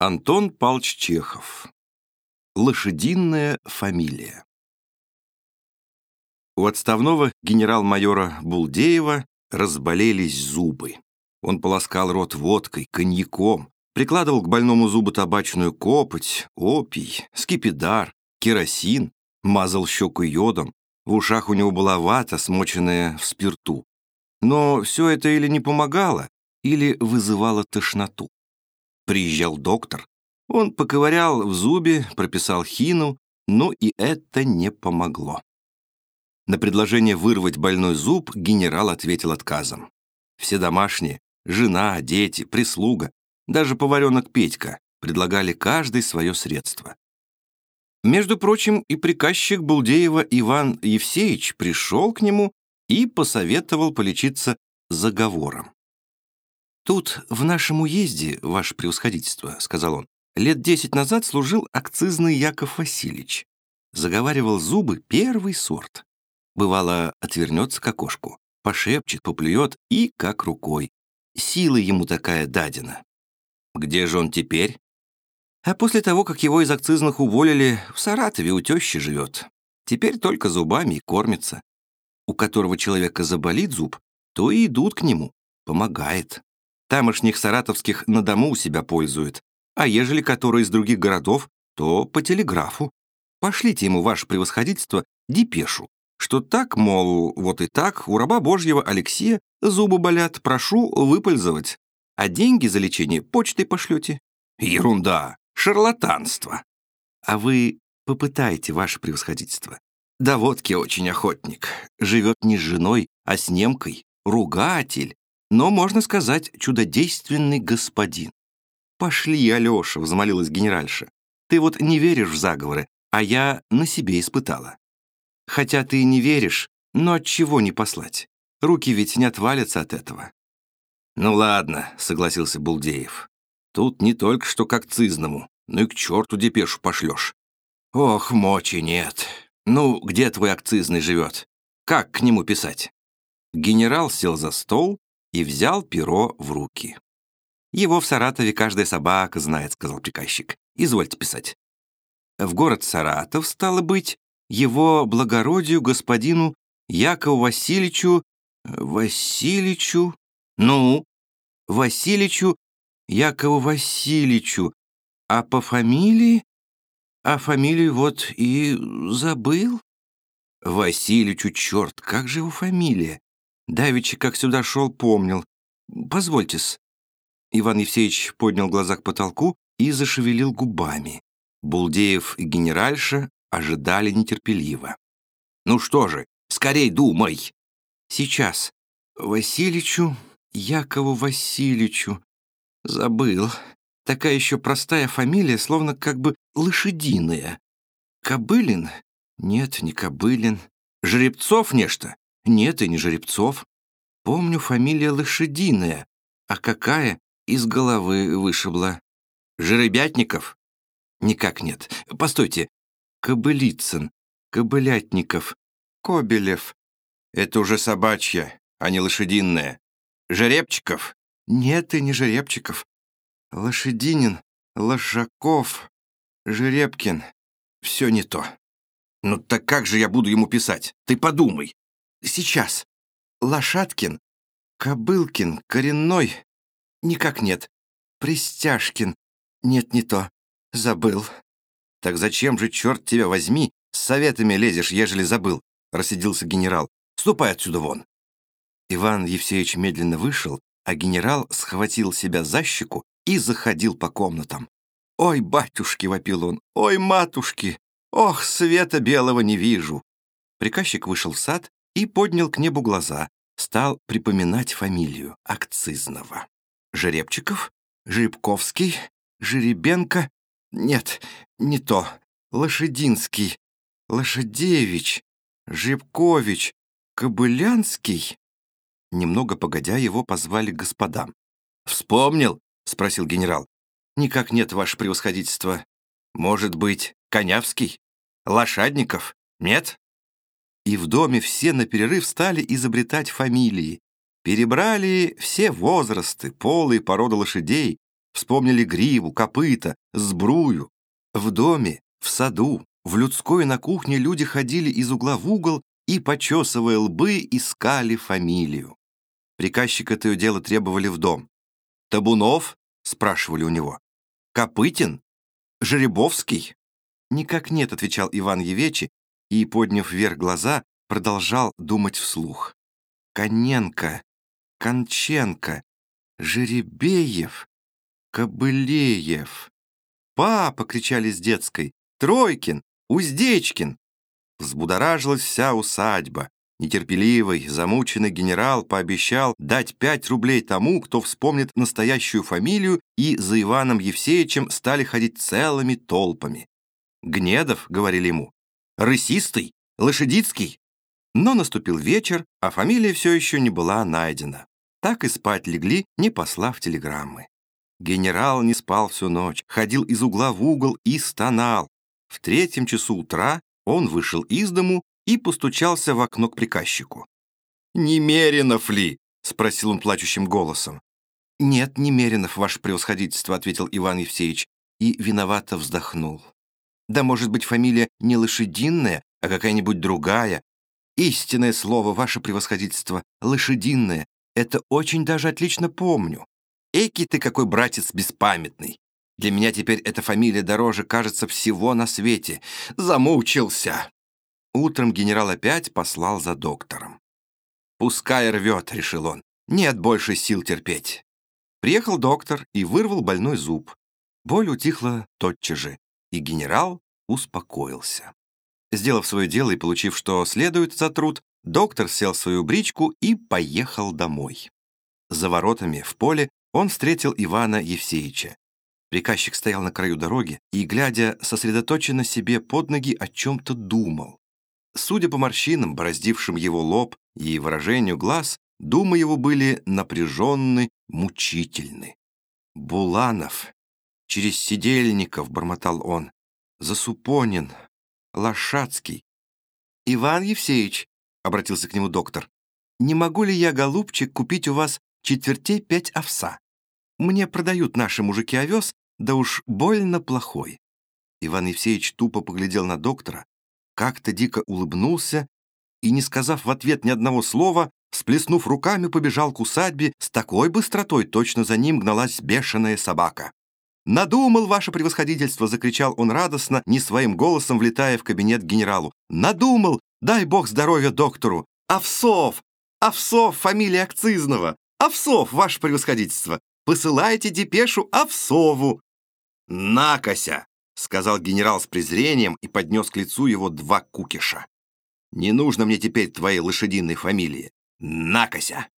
Антон Палч Чехов. Лошадиная фамилия. У отставного генерал-майора Булдеева разболелись зубы. Он полоскал рот водкой, коньяком, прикладывал к больному зубу табачную копоть, опий, скипидар, керосин, мазал щеку йодом. В ушах у него была вата, смоченная в спирту. Но все это или не помогало, или вызывало тошноту. Приезжал доктор. Он поковырял в зубе, прописал хину, но и это не помогло. На предложение вырвать больной зуб генерал ответил отказом. Все домашние, жена, дети, прислуга, даже поваренок Петька предлагали каждый свое средство. Между прочим, и приказчик Булдеева Иван Евсеевич пришел к нему и посоветовал полечиться заговором. «Тут, в нашем уезде, ваше превосходительство», — сказал он, «лет десять назад служил акцизный Яков Васильевич. Заговаривал зубы первый сорт. Бывало, отвернется к окошку, пошепчет, поплюет и как рукой. Сила ему такая дадена. Где же он теперь? А после того, как его из акцизных уволили, в Саратове у тещи живет. Теперь только зубами и кормится. У которого человека заболит зуб, то и идут к нему. Помогает. Тамошних саратовских на дому у себя пользуют, а ежели которые из других городов, то по телеграфу. Пошлите ему, ваше превосходительство, депешу, что так, мол, вот и так, у раба Божьего Алексея зубы болят, прошу выпользовать, а деньги за лечение почтой пошлете. Ерунда, шарлатанство. А вы попытайте, ваше превосходительство. Да водки очень охотник. Живет не с женой, а с немкой. Ругатель но, можно сказать, чудодейственный господин. «Пошли, Алеша», — взмолилась генеральша. «Ты вот не веришь в заговоры, а я на себе испытала. Хотя ты не веришь, но от чего не послать? Руки ведь не отвалятся от этого». «Ну ладно», — согласился Булдеев. «Тут не только что к акцизному, но и к черту депешу пошлешь. Ох, мочи нет. Ну, где твой акцизный живет? Как к нему писать?» Генерал сел за стол и взял перо в руки. «Его в Саратове каждая собака знает», — сказал приказчик. «Извольте писать». В город Саратов, стало быть, его благородию господину Якову Васильевичу... Васильевичу... Ну, Васильевичу Якову Васильевичу. А по фамилии... А фамилию вот и забыл. Васильевичу, черт, как же его фамилия? Давичи, как сюда шел, помнил. Позвольте-с». Иван Евсеевич поднял глаза к потолку и зашевелил губами. Булдеев и генеральша ожидали нетерпеливо. «Ну что же, скорей думай!» «Сейчас. Васильичу, Якову Васильевичу. Забыл. Такая еще простая фамилия, словно как бы лошадиная. Кобылин? Нет, не Кобылин. Жеребцов нечто? Нет, и не Жеребцов. Помню, фамилия Лошадиная. А какая? Из головы вышибла. Жеребятников? Никак нет. Постойте. Кобылицын, Кобылятников, Кобелев. Это уже собачья, а не лошадиная. Жеребчиков? Нет, и не Жеребчиков. Лошадинин, Лошаков, Жеребкин. Все не то. Ну так как же я буду ему писать? Ты подумай. Сейчас. Лошадкин, Кобылкин, Коренной. Никак нет. Пристяжкин. Нет, не то. Забыл. Так зачем же, черт тебя возьми, с советами лезешь, ежели забыл? Рассидился генерал. Ступай отсюда вон. Иван Евсеевич медленно вышел, а генерал схватил себя за щеку и заходил по комнатам. «Ой, батюшки!» — вопил он. «Ой, матушки! Ох, света белого не вижу!» Приказчик вышел в сад и поднял к небу глаза, стал припоминать фамилию Акцизного. Жеребчиков, Жеребковский, Жеребенко... Нет, не то. Лошадинский, Лошадевич, Жеребкович, Кобылянский. Немного погодя, его позвали господам. «Вспомнил?» — спросил генерал. «Никак нет, ваше превосходительство. Может быть, Конявский? Лошадников? Нет?» И в доме все на перерыв стали изобретать фамилии. Перебрали все возрасты, полы и породы лошадей, Вспомнили гриву, копыта, сбрую. В доме, в саду, в людской на кухне люди ходили из угла в угол и, почесывая лбы, искали фамилию. Приказчика то дело требовали в дом. «Табунов?» — спрашивали у него. «Копытин? Жеребовский?» «Никак нет», — отвечал Иван Евечи и, подняв вверх глаза, продолжал думать вслух. «Коненко, Конченко, Жеребеев, Кобылеев». «Папа!» — кричали с детской. «Тройкин! Уздечкин!» Взбудоражилась вся усадьба. Нетерпеливый, замученный генерал пообещал дать пять рублей тому, кто вспомнит настоящую фамилию, и за Иваном Евсеевичем стали ходить целыми толпами. «Гнедов», — говорили ему, — «рысистый, лошадицкий». Но наступил вечер, а фамилия все еще не была найдена. Так и спать легли, не послав телеграммы. Генерал не спал всю ночь, ходил из угла в угол и стонал. В третьем часу утра он вышел из дому и постучался в окно к приказчику. «Немеренов ли?» — спросил он плачущим голосом. «Нет, Немеренов, ваше превосходительство», — ответил Иван Евсеевич и виновато вздохнул. «Да, может быть, фамилия не лошадиная, а какая-нибудь другая. Истинное слово, ваше превосходительство, лошадиное. Это очень даже отлично помню. Эки ты какой братец беспамятный. Для меня теперь эта фамилия дороже, кажется, всего на свете. Замучился. Утром генерал опять послал за доктором. «Пускай рвет», — решил он. «Нет больше сил терпеть». Приехал доктор и вырвал больной зуб. Боль утихла тотчас же, и генерал успокоился. Сделав свое дело и получив, что следует за труд, доктор сел в свою бричку и поехал домой. За воротами, в поле, он встретил Ивана Евсеевича. Приказчик стоял на краю дороги и, глядя сосредоточенно себе под ноги, о чем-то думал. Судя по морщинам, бороздившим его лоб и выражению глаз, думы его были напряженны, мучительны. «Буланов! Через Сидельников!» — бормотал он. «Засупонин! Лошадский!» «Иван Евсеевич!» — обратился к нему доктор. «Не могу ли я, голубчик, купить у вас четвертей пять овса?» Мне продают наши мужики овес, да уж больно плохой». Иван Евсеевич тупо поглядел на доктора, как-то дико улыбнулся и, не сказав в ответ ни одного слова, сплеснув руками, побежал к усадьбе с такой быстротой, точно за ним гналась бешеная собака. «Надумал, ваше превосходительство!» — закричал он радостно, не своим голосом влетая в кабинет генералу. «Надумал! Дай бог здоровья доктору! Овсов! Овсов, фамилия Акцизного! Овсов, ваше превосходительство! Посылайте депешу Овсову!» «Накося!» — сказал генерал с презрением и поднес к лицу его два кукиша. «Не нужно мне теперь твоей лошадиной фамилии. Накося!»